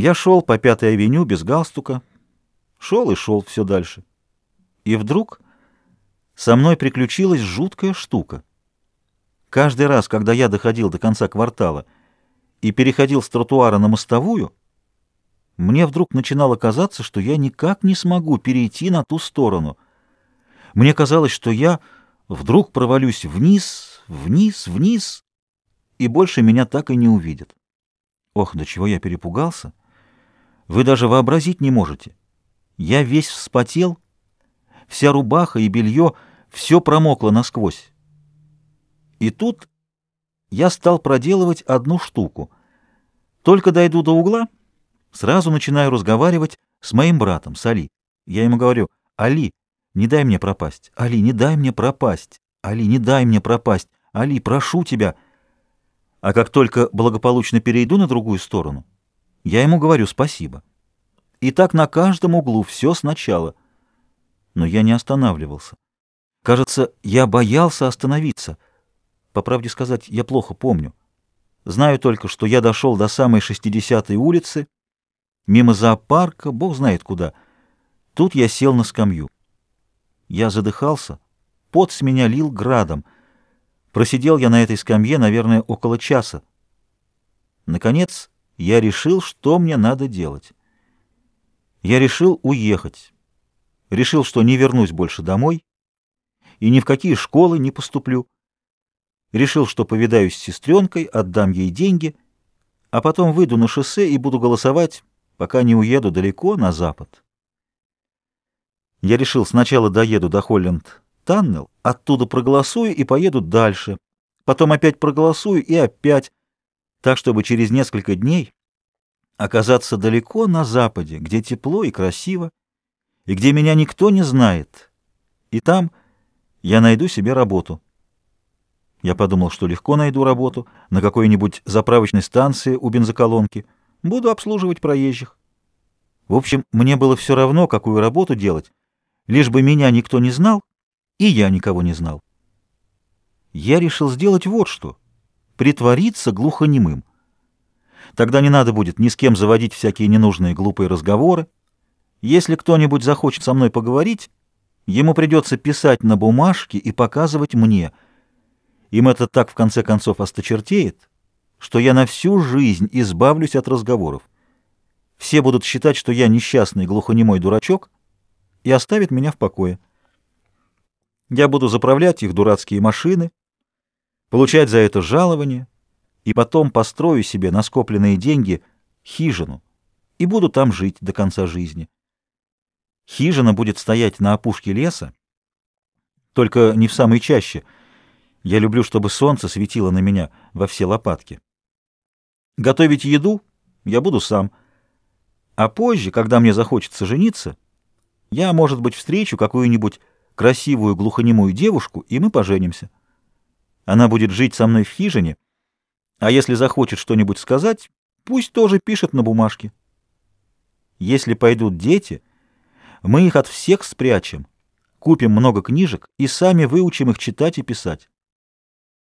Я шел по Пятой авеню без галстука, шел и шел все дальше. И вдруг со мной приключилась жуткая штука. Каждый раз, когда я доходил до конца квартала и переходил с тротуара на мостовую, мне вдруг начинало казаться, что я никак не смогу перейти на ту сторону. Мне казалось, что я вдруг провалюсь вниз, вниз, вниз, и больше меня так и не увидят. Ох, до чего я перепугался! Вы даже вообразить не можете. Я весь вспотел, вся рубаха и белье, все промокло насквозь. И тут я стал проделывать одну штуку. Только дойду до угла, сразу начинаю разговаривать с моим братом, с Али. Я ему говорю, Али, не дай мне пропасть, Али, не дай мне пропасть, Али, не дай мне пропасть, Али, прошу тебя. А как только благополучно перейду на другую сторону, я ему говорю спасибо. И так на каждом углу все сначала. Но я не останавливался. Кажется, я боялся остановиться. По правде сказать, я плохо помню. Знаю только, что я дошел до самой 60-й улицы, мимо зоопарка, бог знает куда. Тут я сел на скамью. Я задыхался, пот с меня лил градом. Просидел я на этой скамье, наверное, около часа. Наконец, я решил, что мне надо делать. Я решил уехать. Решил, что не вернусь больше домой и ни в какие школы не поступлю. Решил, что повидаюсь с сестренкой, отдам ей деньги, а потом выйду на шоссе и буду голосовать, пока не уеду далеко на запад. Я решил, сначала доеду до Холленд-Таннел, оттуда проголосую и поеду дальше, потом опять проголосую и опять, так, чтобы через несколько дней оказаться далеко на западе, где тепло и красиво, и где меня никто не знает. И там я найду себе работу. Я подумал, что легко найду работу на какой-нибудь заправочной станции у бензоколонки. Буду обслуживать проезжих. В общем, мне было все равно, какую работу делать, лишь бы меня никто не знал, и я никого не знал. Я решил сделать вот что — притвориться глухонемым. Тогда не надо будет ни с кем заводить всякие ненужные глупые разговоры. Если кто-нибудь захочет со мной поговорить, ему придется писать на бумажке и показывать мне. Им это так в конце концов осточертеет, что я на всю жизнь избавлюсь от разговоров. Все будут считать, что я несчастный глухонемой дурачок, и оставят меня в покое. Я буду заправлять их дурацкие машины, получать за это жалование, и потом построю себе на скопленные деньги хижину и буду там жить до конца жизни. Хижина будет стоять на опушке леса, только не в самой чаще. Я люблю, чтобы солнце светило на меня во все лопатки. Готовить еду я буду сам. А позже, когда мне захочется жениться, я, может быть, встречу какую-нибудь красивую глухонемую девушку, и мы поженимся. Она будет жить со мной в хижине, а если захочет что-нибудь сказать, пусть тоже пишет на бумажке. Если пойдут дети, мы их от всех спрячем, купим много книжек и сами выучим их читать и писать.